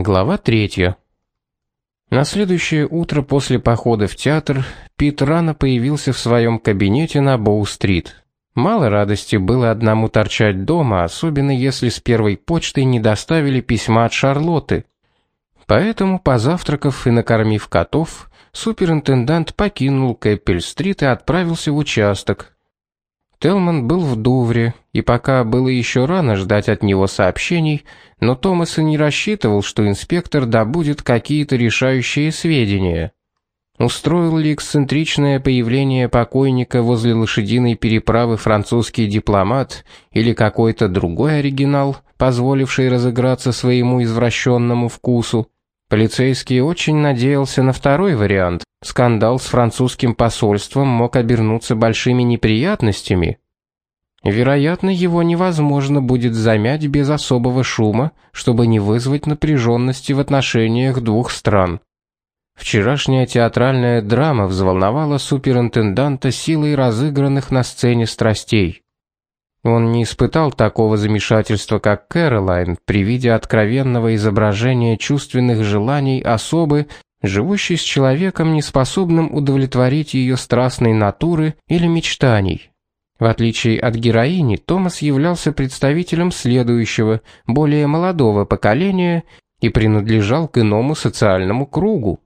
Глава третья. На следующее утро после похода в театр Пит рано появился в своем кабинете на Боу-стрит. Мало радости было одному торчать дома, особенно если с первой почтой не доставили письма от Шарлотты. Поэтому, позавтракав и накормив котов, суперинтендант покинул Кэппель-стрит и отправился в участок, Телман был в Дувре, и пока было еще рано ждать от него сообщений, но Томас и не рассчитывал, что инспектор добудет какие-то решающие сведения. Устроил ли эксцентричное появление покойника возле лошадиной переправы французский дипломат или какой-то другой оригинал, позволивший разыграться своему извращенному вкусу? Полицейский очень надеялся на второй вариант. Скандал с французским посольством мог обернуться большими неприятностями. Вероятно, его невозможно будет замять без особого шума, чтобы не вызвать напряженности в отношениях двух стран. Вчерашняя театральная драма взволновала суперинтенданта силой разыгранных на сцене страстей. Он не испытал такого замешательства, как Кэролайн, при виде откровенного изображения чувственных желаний особы, живущей с человеком, неспособным удовлетворить ее страстной натуры или мечтаний. В отличие от героини, Томас являлся представителем следующего, более молодого поколения и принадлежал к иному социальному кругу.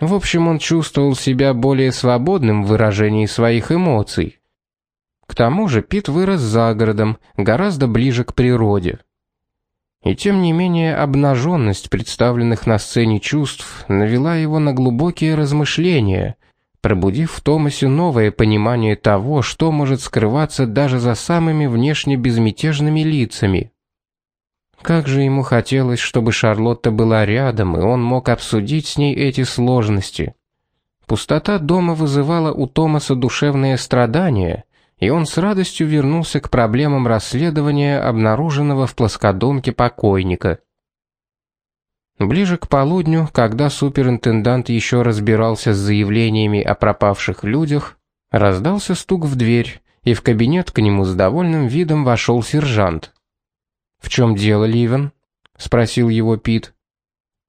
В общем, он чувствовал себя более свободным в выражении своих эмоций. К тому же Пит вырос за городом, гораздо ближе к природе. И тем не менее обнаженность представленных на сцене чувств навела его на глубокие размышления, пробудив в Томасе новое понимание того, что может скрываться даже за самыми внешне безмятежными лицами. Как же ему хотелось, чтобы Шарлотта была рядом, и он мог обсудить с ней эти сложности. Пустота дома вызывала у Томаса душевные страдания, и он с радостью вернулся к проблемам расследования обнаруженного в плоскодонке покойника. Ближе к полудню, когда суперинтендант еще разбирался с заявлениями о пропавших людях, раздался стук в дверь, и в кабинет к нему с довольным видом вошел сержант. «В чем дело, Ливен?» — спросил его Пит.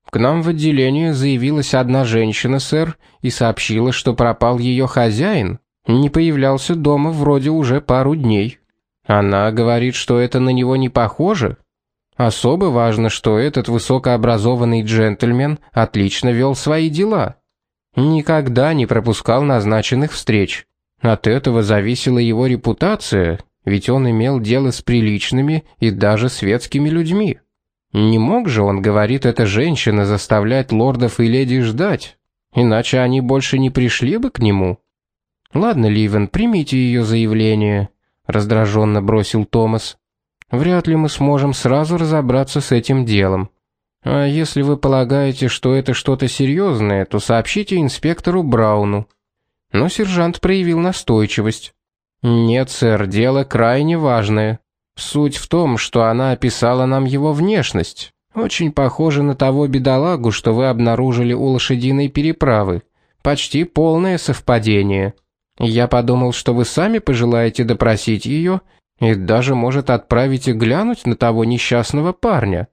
«К нам в отделение заявилась одна женщина, сэр, и сообщила, что пропал ее хозяин», не появлялся дома вроде уже пару дней. Она говорит, что это на него не похоже. Особо важно, что этот высокообразованный джентльмен отлично вел свои дела. Никогда не пропускал назначенных встреч. От этого зависела его репутация, ведь он имел дело с приличными и даже светскими людьми. Не мог же он, говорит эта женщина, заставлять лордов и леди ждать, иначе они больше не пришли бы к нему. Ладно, Ливен, примите ее заявление, раздраженно бросил Томас. Вряд ли мы сможем сразу разобраться с этим делом. А если вы полагаете, что это что-то серьезное, то сообщите инспектору Брауну. Но сержант проявил настойчивость. Нет, сэр, дело крайне важное. Суть в том, что она описала нам его внешность. Очень похоже на того бедолагу, что вы обнаружили у лошадиной переправы. Почти полное совпадение. Я подумал, что вы сами пожелаете допросить ее и даже, может, отправите глянуть на того несчастного парня.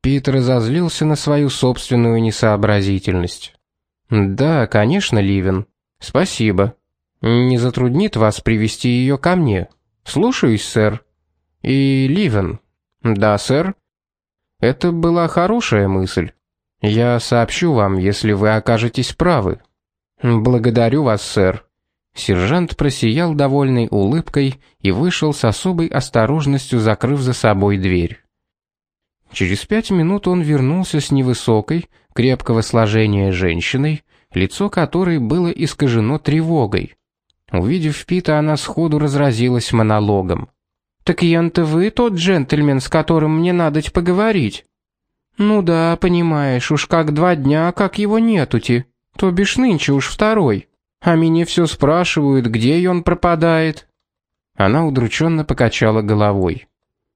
Питер разозлился на свою собственную несообразительность. Да, конечно, Ливен. Спасибо. Не затруднит вас привести ее ко мне. Слушаюсь, сэр. И Ливен. Да, сэр. Это была хорошая мысль. Я сообщу вам, если вы окажетесь правы. Благодарю вас, сэр. Сержант просиял довольной улыбкой и вышел с особой осторожностью, закрыв за собой дверь. Через пять минут он вернулся с невысокой, крепкого сложения женщиной, лицо которой было искажено тревогой. Увидев Пита, она сходу разразилась монологом. «Так ян-то вы тот джентльмен, с которым мне надо поговорить?» «Ну да, понимаешь, уж как два дня, как его нетути. То бишь нынче уж второй». А меня все спрашивают, где он пропадает. Она удрученно покачала головой.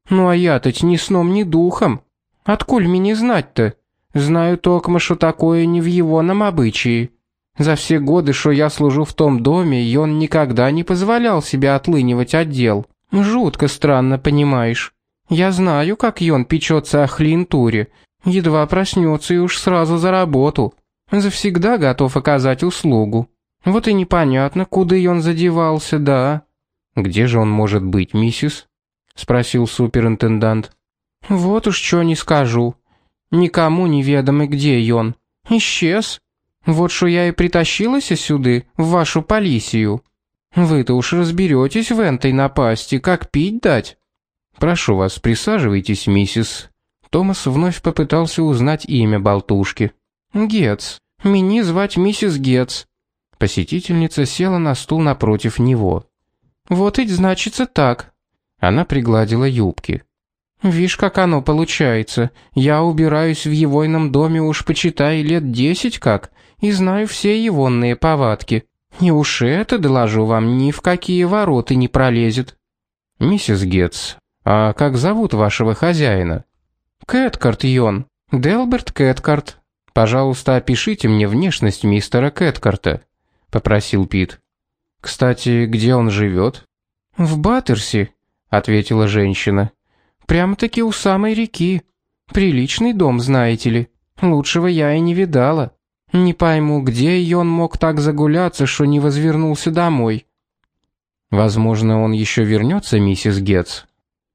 Ну а я-то ни сном, ни духом. Откуль мне знать-то? Знаю только, что такое не в его нам обычае. За все годы, что я служу в том доме, он никогда не позволял себе отлынивать отдел. Жутко странно, понимаешь. Я знаю, как он печется о хлинтуре, Едва проснется и уж сразу за работу. Завсегда готов оказать услугу. Вот и непонятно, куда и он задевался, да. Где же он может быть, миссис? спросил суперинтендант. Вот уж что не скажу. Никому неведомо, где он. Исчез. Вот что я и притащилась сюда, в вашу полисию. Вы-то уж разберетесь в этой напасти, как пить дать. Прошу вас, присаживайтесь, миссис. Томас вновь попытался узнать имя болтушки. Гетц. Меня звать миссис Гетц. Посетительница села на стул напротив него. Вот ведь значится так. Она пригладила юбки. Вишь, как оно получается. Я убираюсь в егойном доме уж почитай лет десять как, и знаю все егонные повадки. И уж это, доложу вам, ни в какие ворота не пролезет. Миссис Гетц, а как зовут вашего хозяина? Кэткарт Йон. Делберт Кэткарт. Пожалуйста, опишите мне внешность мистера Кэткарта, попросил Пит. Кстати, где он живет? В Баттерси, ответила женщина. Прямо-таки у самой реки. Приличный дом, знаете ли. Лучшего я и не видала. Не пойму, где и он мог так загуляться, что не возвернулся домой. Возможно, он еще вернется, миссис Гетц.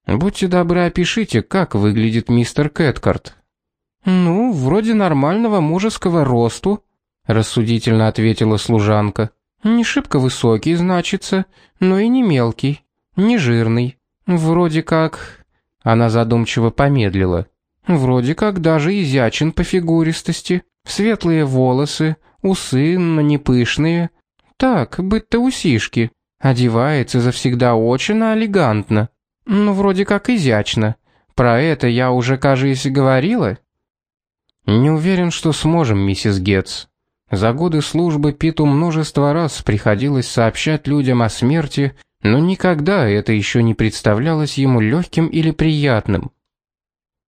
Будьте добры, опишите, как выглядит мистер Кэткарт. Ну, вроде нормального мужеского росту, рассудительно ответила служанка. Не шибко высокий, значится, но и не мелкий, не жирный. Вроде как Она задумчиво помедлила. Вроде как даже изячен по фигуристости. Светлые волосы, усы, но не пышные. Так, быть-то усишки. Одевается завсегда очень элегантно. Ну, вроде как изящно. Про это я уже, кажется, говорила. Не уверен, что сможем, миссис Гетц. За годы службы Питу множество раз приходилось сообщать людям о смерти, но никогда это еще не представлялось ему легким или приятным.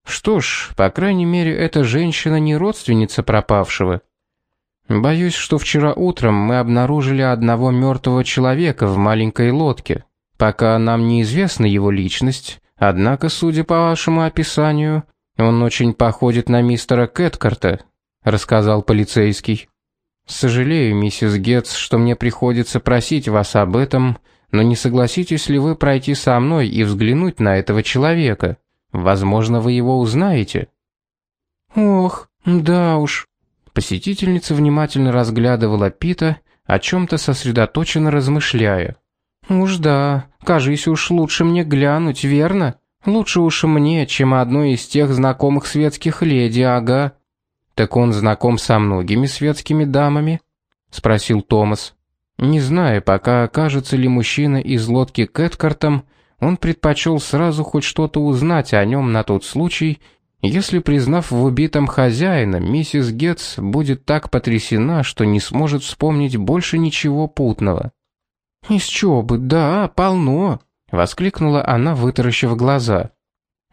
Что ж, по крайней мере, эта женщина не родственница пропавшего. Боюсь, что вчера утром мы обнаружили одного мертвого человека в маленькой лодке. Пока нам неизвестна его личность, однако, судя по вашему описанию, он очень походит на мистера Кэткарта, рассказал полицейский. Сожалею, миссис Гетц, что мне приходится просить вас об этом, но не согласитесь ли вы пройти со мной и взглянуть на этого человека? Возможно, вы его узнаете. Ох, да уж. Посетительница внимательно разглядывала Пита, о чем то сосредоточенно размышляя. Уж да, кажись, уж лучше мне глянуть, верно? Лучше уж мне, чем одной из тех знакомых светских леди, ага. Так он знаком со многими светскими дамами? спросил Томас. Не знаю, пока окажется ли мужчина из лодки Кэткартом, он предпочел сразу хоть что-то узнать о нем на тот случай, если, признав в убитом хозяина, миссис Гетц будет так потрясена, что не сможет вспомнить больше ничего путного. «Из чего бы, да, полно!» — воскликнула она, вытаращив глаза.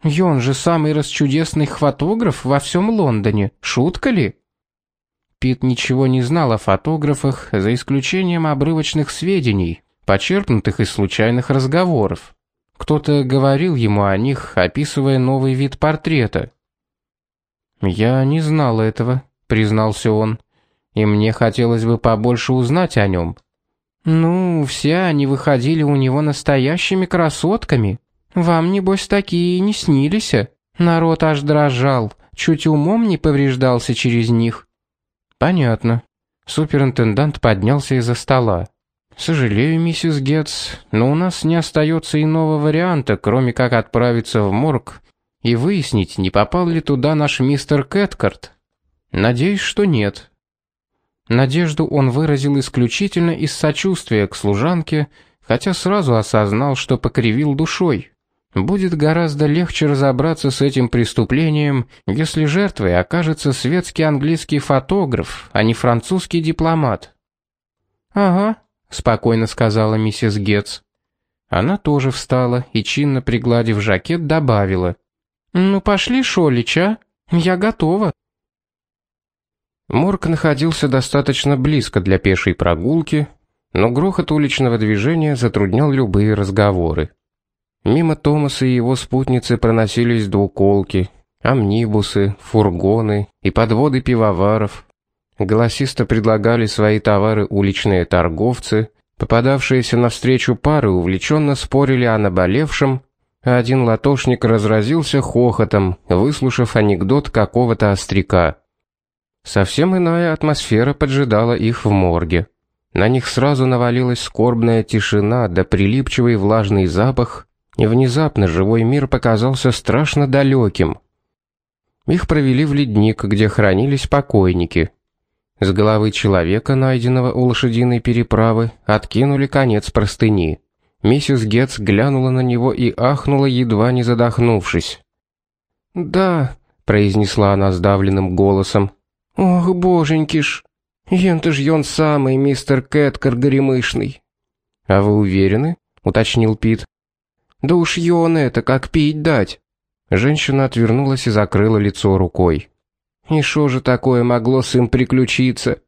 «Ён же самый расчудесный фотограф во всем Лондоне, шутка ли?» Пит ничего не знал о фотографах, за исключением обрывочных сведений, почерпнутых из случайных разговоров. Кто-то говорил ему о них, описывая новый вид портрета. «Я не знал этого», — признался он, — «и мне хотелось бы побольше узнать о нем». «Ну, все они выходили у него настоящими красотками. Вам, небось, такие не снились. Народ аж дрожал, чуть умом не повреждался через них». «Понятно». Суперинтендант поднялся из-за стола. Сожалею, миссис Гетц, но у нас не остается иного варианта, кроме как отправиться в морг и выяснить, не попал ли туда наш мистер Кэткарт. Надеюсь, что нет. Надежду он выразил исключительно из сочувствия к служанке, хотя сразу осознал, что покривил душой. Будет гораздо легче разобраться с этим преступлением, если жертвой окажется светский английский фотограф, а не французский дипломат. Ага, спокойно сказала миссис Гетц. Она тоже встала и чинно пригладив жакет добавила: "Ну пошли, Шолич, а? Я готова". Морг находился достаточно близко для пешей прогулки, но грохот уличного движения затруднял любые разговоры. Мимо Томаса и его спутницы проносились двуколки. амнибусы, фургоны и подводы пивоваров. Голосисто предлагали свои товары уличные торговцы, попадавшиеся навстречу пары увлеченно спорили о наболевшем, а один латошник разразился хохотом, выслушав анекдот какого-то остряка. Совсем иная атмосфера поджидала их в морге. На них сразу навалилась скорбная тишина да прилипчивый влажный запах, и внезапно живой мир показался страшно далеким. Их провели в ледник, где хранились покойники. С головы человека, найденного у лошадиной переправы, откинули конец простыни. Миссис Гетц глянула на него и ахнула, едва не задохнувшись. «Да», — произнесла она сдавленным голосом. «Ох, боженьки ж, ен-то ж ён самый мистер Кэткар горемышный». «А вы уверены?» — уточнил Пит. «Да уж ён это, как пить дать». Женщина отвернулась и закрыла лицо рукой. «И что же такое могло с им приключиться?»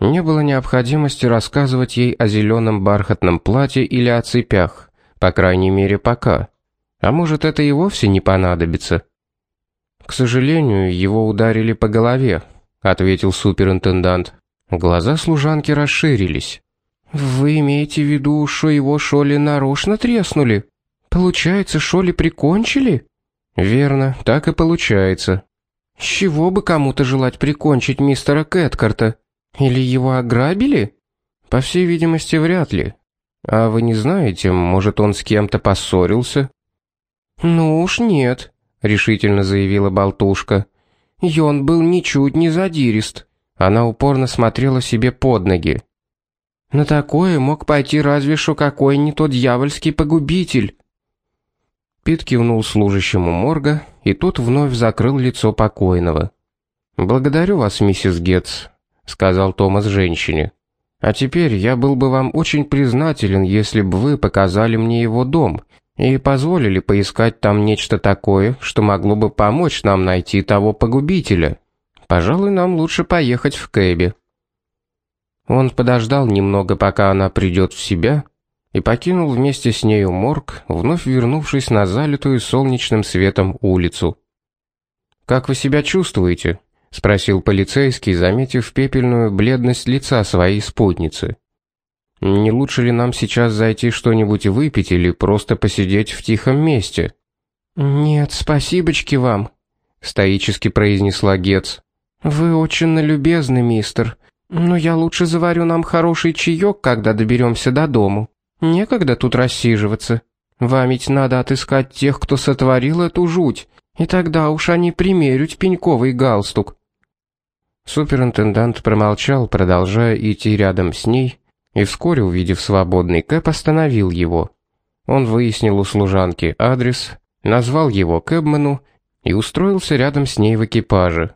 Не было необходимости рассказывать ей о зеленом бархатном платье или о цепях, по крайней мере, пока. А может, это и вовсе не понадобится. К сожалению, его ударили по голове, ответил суперинтендант. Глаза служанки расширились. Вы имеете в виду, что его шоли нарочно треснули? Получается, шоли прикончили? Верно, так и получается. С чего бы кому-то желать прикончить мистера Кэткарта? Или его ограбили? По всей видимости, вряд ли. А вы не знаете, может, он с кем-то поссорился? Ну уж нет, решительно заявила болтушка. И он был ничуть не задирист. Она упорно смотрела себе под ноги. На такое мог пойти разве что какой не тот дьявольский погубитель. Пит кивнул служащему морга, и тот вновь закрыл лицо покойного. «Благодарю вас, миссис Гетц», — сказал Томас женщине. «А теперь я был бы вам очень признателен, если бы вы показали мне его дом и позволили поискать там нечто такое, что могло бы помочь нам найти того погубителя. Пожалуй, нам лучше поехать в Кэбе». Он подождал немного, пока она придет в себя, и покинул вместе с нею морг, вновь вернувшись на залитую солнечным светом улицу. «Как вы себя чувствуете?» — спросил полицейский, заметив пепельную бледность лица своей спутницы. «Не лучше ли нам сейчас зайти что-нибудь выпить или просто посидеть в тихом месте?» «Нет, спасибочки вам», — стоически произнесла Гетц. «Вы очень любезны, мистер, но я лучше заварю нам хороший чаек, когда доберемся до дому». Некогда тут рассиживаться. Вам ведь надо отыскать тех, кто сотворил эту жуть, и тогда уж они примерють пеньковый галстук. Суперинтендант промолчал, продолжая идти рядом с ней, и вскоре, увидев свободный кэп, остановил его. Он выяснил у служанки адрес, назвал его кэбмену и устроился рядом с ней в экипаже.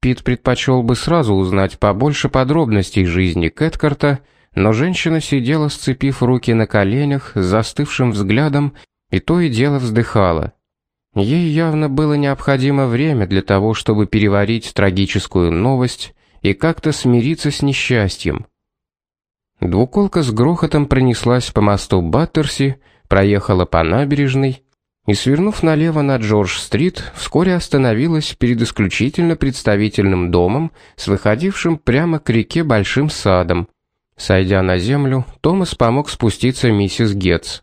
Пит предпочел бы сразу узнать побольше подробностей жизни Кэткарта, но женщина сидела, сцепив руки на коленях, застывшим взглядом, и то и дело вздыхала. Ей явно было необходимо время для того, чтобы переварить трагическую новость и как-то смириться с несчастьем. Двуколка с грохотом пронеслась по мосту Баттерси, проехала по набережной и, свернув налево на Джордж-стрит, вскоре остановилась перед исключительно представительным домом с выходившим прямо к реке большим садом, Сойдя на землю, Томас помог спуститься миссис Гетц.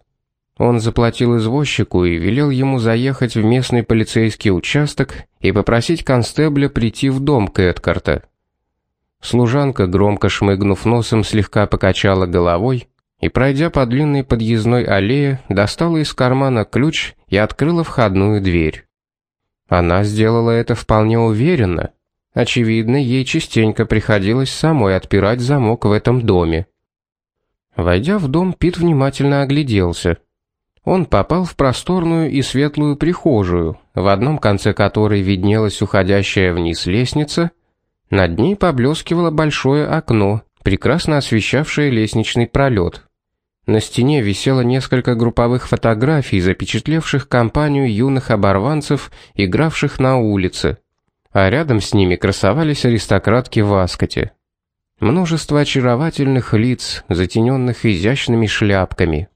Он заплатил извозчику и велел ему заехать в местный полицейский участок и попросить констебля прийти в дом Кэткарта. Служанка, громко шмыгнув носом, слегка покачала головой и, пройдя по длинной подъездной аллее, достала из кармана ключ и открыла входную дверь. Она сделала это вполне уверенно, Очевидно, ей частенько приходилось самой отпирать замок в этом доме. Войдя в дом, Пит внимательно огляделся. Он попал в просторную и светлую прихожую, в одном конце которой виднелась уходящая вниз лестница, над ней поблескивало большое окно, прекрасно освещавшее лестничный пролет. На стене висело несколько групповых фотографий, запечатлевших компанию юных оборванцев, игравших на улице а рядом с ними красовались аристократки в аскоте. Множество очаровательных лиц, затененных изящными шляпками.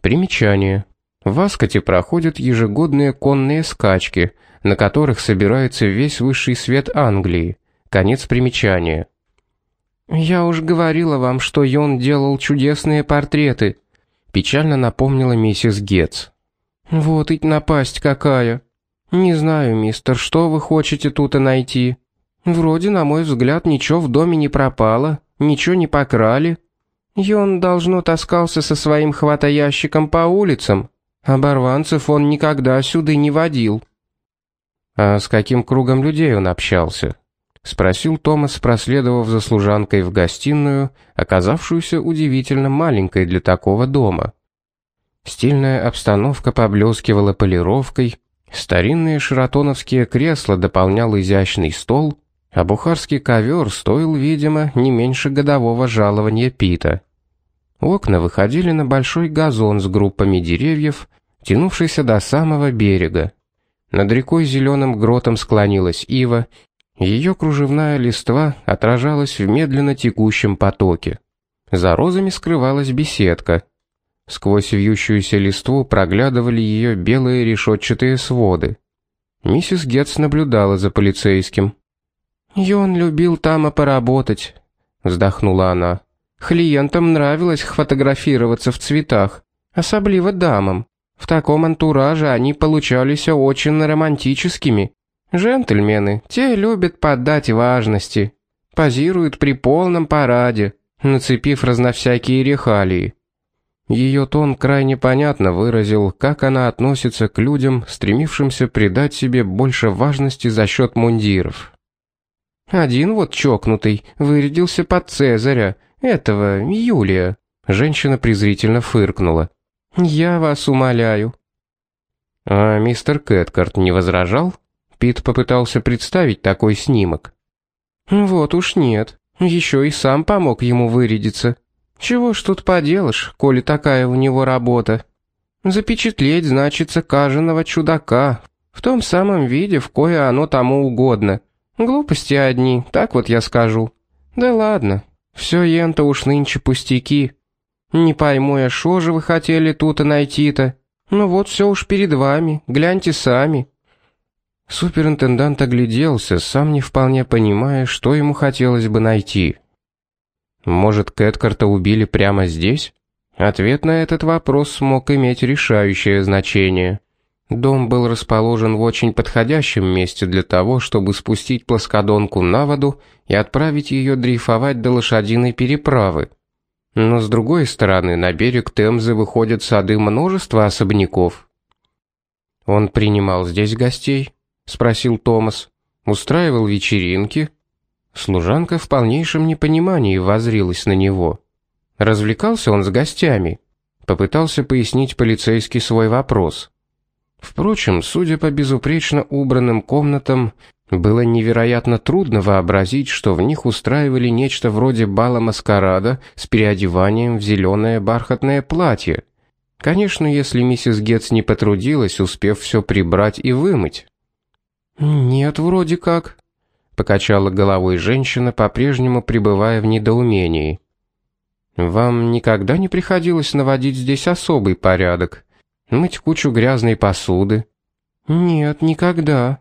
Примечание. В Аскоте проходят ежегодные конные скачки, на которых собирается весь высший свет Англии. Конец примечания. «Я уж говорила вам, что Йон делал чудесные портреты», — печально напомнила миссис Гетц. «Вот ведь напасть какая! Не знаю, мистер, что вы хотите тут и найти. Вроде, на мой взгляд, ничего в доме не пропало, ничего не покрали. Йон, должно, таскался со своим хватаящиком по улицам. Оборванцев он никогда сюда не водил». «А с каким кругом людей он общался?» спросил Томас, проследовав за служанкой в гостиную, оказавшуюся удивительно маленькой для такого дома. Стильная обстановка поблескивала полировкой, старинные шератоновские кресла дополнял изящный стол, а бухарский ковер стоил, видимо, не меньше годового жалования Пита. Окна выходили на большой газон с группами деревьев, тянувшийся до самого берега. Над рекой зеленым гротом склонилась ива, ее кружевная листва отражалась в медленно текущем потоке. За розами скрывалась беседка. Сквозь вьющуюся листву проглядывали ее белые решетчатые своды. Миссис Гетц наблюдала за полицейским. «Йон любил там поработать», — вздохнула она. «Клиентам нравилось фотографироваться в цветах, особливо дамам. В таком антураже они получались очень романтическими. Джентльмены, те любят поддать важности, позируют при полном параде, нацепив разновсякие рехалии. Ее тон крайне понятно выразил, как она относится к людям, стремившимся придать себе больше важности за счет мундиров. Один вот чокнутый вырядился под Цезаря, этого Юлия. Женщина презрительно фыркнула. Я вас умоляю. А мистер Кэткарт не возражал? Пит попытался представить такой снимок. Вот уж нет. Еще и сам помог ему вырядиться. Чего ж тут поделаешь, коли такая у него работа? Запечатлеть значится каженного чудака в том самом виде, в кое оно тому угодно. Глупости одни, так вот я скажу. Да ладно, все ента уж нынче пустяки. Не пойму я, шо же вы хотели тут и найти-то? Ну вот все уж перед вами, гляньте сами. Суперинтендант огляделся, сам не вполне понимая, что ему хотелось бы найти. Может, Кэткарта убили прямо здесь? Ответ на этот вопрос мог иметь решающее значение. Дом был расположен в очень подходящем месте для того, чтобы спустить плоскодонку на воду и отправить ее дрейфовать до лошадиной переправы. Но с другой стороны, на берег Темзы выходят сады множества особняков. Он принимал здесь гостей, спросил Томас. Устраивал вечеринки? Служанка в полнейшем непонимании воззрилась на него. Развлекался он с гостями. Попытался пояснить полицейский свой вопрос. Впрочем, судя по безупречно убранным комнатам, было невероятно трудно вообразить, что в них устраивали нечто вроде бала маскарада с переодеванием в зеленое бархатное платье. Конечно, если миссис Гетц не потрудилась, успев все прибрать и вымыть. «Нет, вроде как», — покачала головой женщина, по-прежнему пребывая в недоумении. «Вам никогда не приходилось наводить здесь особый порядок? Мыть кучу грязной посуды?» «Нет, никогда.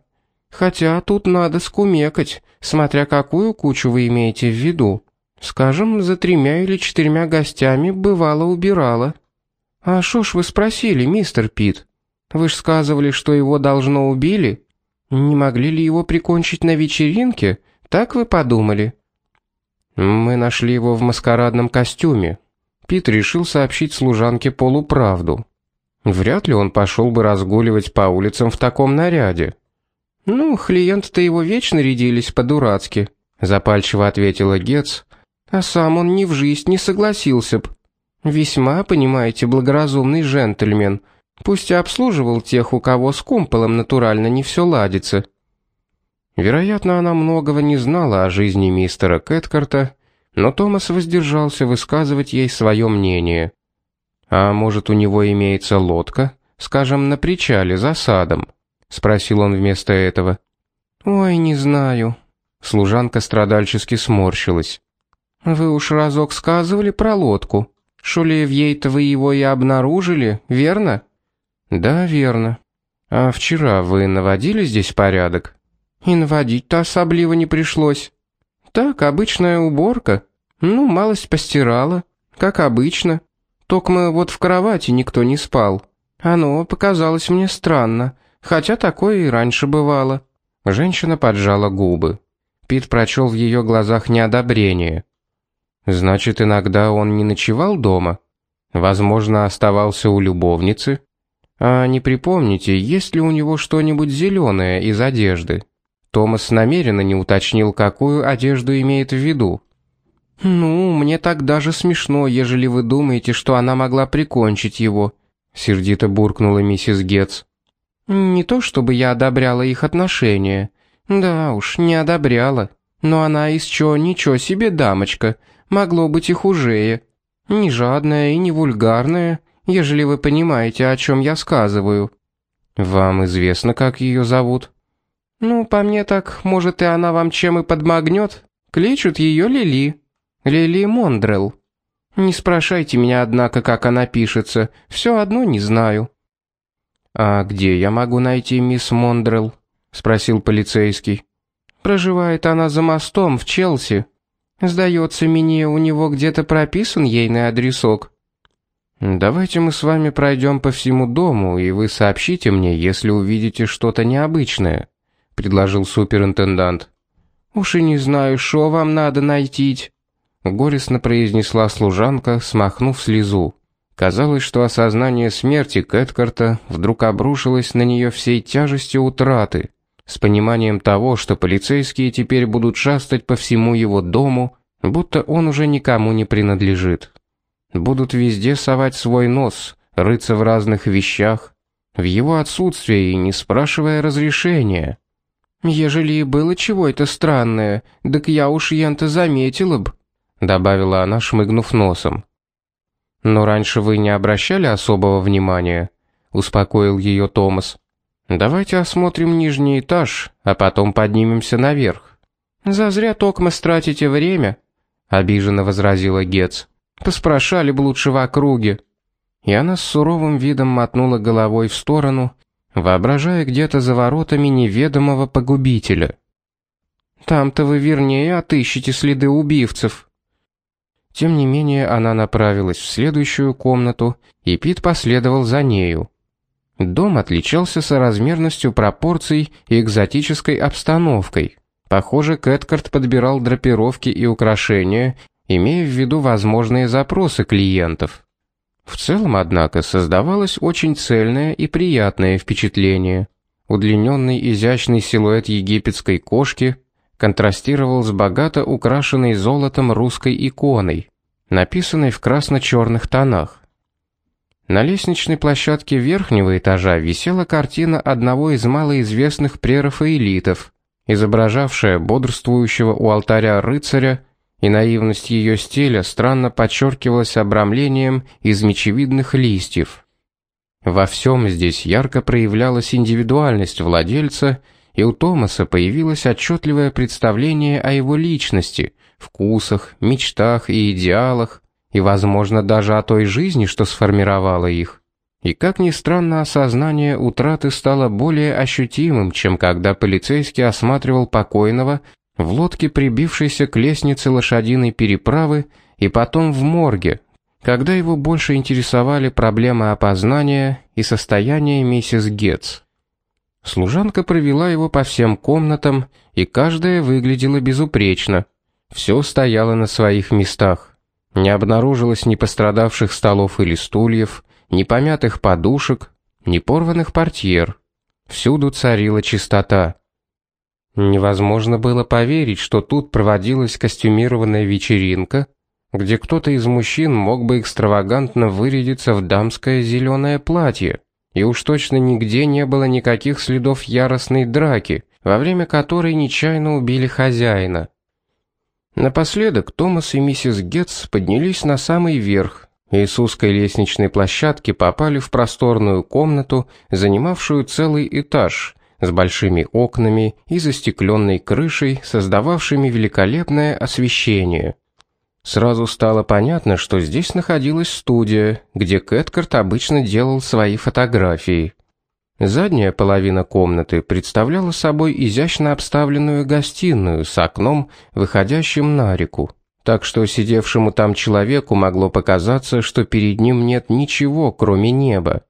Хотя тут надо скумекать, смотря какую кучу вы имеете в виду. Скажем, за тремя или четырьмя гостями бывало убирала». «А шо ж вы спросили, мистер Пит? Вы ж сказывали, что его должно убили?» Не могли ли его прикончить на вечеринке? Так вы подумали? Мы нашли его в маскарадном костюме. Пит решил сообщить служанке полуправду. Вряд ли он пошел бы разгуливать по улицам в таком наряде. Ну, клиенты-то его вечно рядились по-дурацки, запальчиво ответила Гетц, а сам он ни в жизнь не согласился б. Весьма, понимаете, благоразумный джентльмен — Пусть и обслуживал тех, у кого с кумполом натурально не все ладится. Вероятно, она многого не знала о жизни мистера Кэткарта, но Томас воздержался высказывать ей свое мнение. А может, у него имеется лодка, скажем, на причале за садом, спросил он вместо этого. Ой, не знаю. Служанка страдальчески сморщилась. Вы уж разок сказывали про лодку. Шулевьей-то вы его и обнаружили, верно? Да, верно. А вчера вы наводили здесь порядок? И наводить-то особливо не пришлось. Так, обычная уборка. Ну, малость постирала, как обычно. Только вот в кровати никто не спал. Оно показалось мне странно, хотя такое и раньше бывало. Женщина поджала губы. Пит прочел в ее глазах неодобрение. Значит, иногда он не ночевал дома? Возможно, оставался у любовницы? А не припомните, есть ли у него что-нибудь зеленое из одежды? Томас намеренно не уточнил, какую одежду имеет в виду. «Ну, мне так даже смешно, ежели вы думаете, что она могла прикончить его», — сердито буркнула миссис Гетц. «Не то чтобы я одобряла их отношения. Да уж, не одобряла. Но она из чего ничего себе дамочка. Могло быть и хужее. Не жадная и не вульгарная, ежели вы понимаете, о чем я сказываю». «Вам известно, как ее зовут?» «Ну, по мне так, может, и она вам чем и подмагнет. Кличут ее Лили». Лили Мондрел. Не спрашивайте меня, однако, как она пишется. Все одно не знаю. А где я могу найти мисс Мондрел? спросил полицейский. Проживает она за мостом в Челси. Сдается мне, у него где-то прописан ейный адресок. Давайте мы с вами пройдем по всему дому, и вы сообщите мне, если увидите что-то необычное, предложил суперинтендант. Уж и не знаю, что вам надо найти горестно произнесла служанка, смахнув слезу. Казалось, что осознание смерти Кэткарта вдруг обрушилось на нее всей тяжестью утраты, с пониманием того, что полицейские теперь будут шастать по всему его дому, будто он уже никому не принадлежит. Будут везде совать свой нос, рыться в разных вещах, в его отсутствие и не спрашивая разрешения. «Ежели и было чего-то странное, так я уж ента заметила б», добавила она, шмыгнув носом. Но раньше вы не обращали особого внимания, успокоил ее Томас. Давайте осмотрим нижний этаж, а потом поднимемся наверх. Зазря токмо тратите время, обиженно возразила Гец. Поспрашали бы лучше в округе. И она с суровым видом мотнула головой в сторону, воображая где-то за воротами неведомого погубителя. Там-то вы вернее отыщете следы убивцев. Тем не менее, она направилась в следующую комнату, и Пит последовал за нею. Дом отличался соразмерностью пропорций и экзотической обстановкой. Похоже, Кэткарт подбирал драпировки и украшения, имея в виду возможные запросы клиентов. В целом, однако, создавалось очень цельное и приятное впечатление. Удлиненный изящный силуэт египетской кошки контрастировал с богато украшенной золотом русской иконой, написанной в красно-черных тонах. На лестничной площадке верхнего этажа висела картина одного из малоизвестных прерафаэлитов, изображавшая бодрствующего у алтаря рыцаря, и наивность ее стиля странно подчеркивалась обрамлением из мечевидных листьев. Во всем здесь ярко проявлялась индивидуальность владельца и у Томаса появилось отчетливое представление о его личности, вкусах, мечтах и идеалах, и, возможно, даже о той жизни, что сформировала их. И как ни странно, осознание утраты стало более ощутимым, чем когда полицейский осматривал покойного в лодке, прибившейся к лестнице лошадиной переправы, и потом в морге, когда его больше интересовали проблемы опознания и состояние миссис Гетц. Служанка провела его по всем комнатам, и каждая выглядела безупречно. Все стояло на своих местах. Не обнаружилось ни пострадавших столов или стульев, ни помятых подушек, ни порванных портьер. Всюду царила чистота. Невозможно было поверить, что тут проводилась костюмированная вечеринка, где кто-то из мужчин мог бы экстравагантно вырядиться в дамское зеленое платье и уж точно нигде не было никаких следов яростной драки, во время которой нечаянно убили хозяина. Напоследок Томас и миссис Гетц поднялись на самый верх и с узкой лестничной площадки попали в просторную комнату, занимавшую целый этаж, с большими окнами и застекленной крышей, создававшими великолепное освещение. Сразу стало понятно, что здесь находилась студия, где Кэткарт обычно делал свои фотографии. Задняя половина комнаты представляла собой изящно обставленную гостиную с окном, выходящим на реку. Так что сидевшему там человеку могло показаться, что перед ним нет ничего, кроме неба.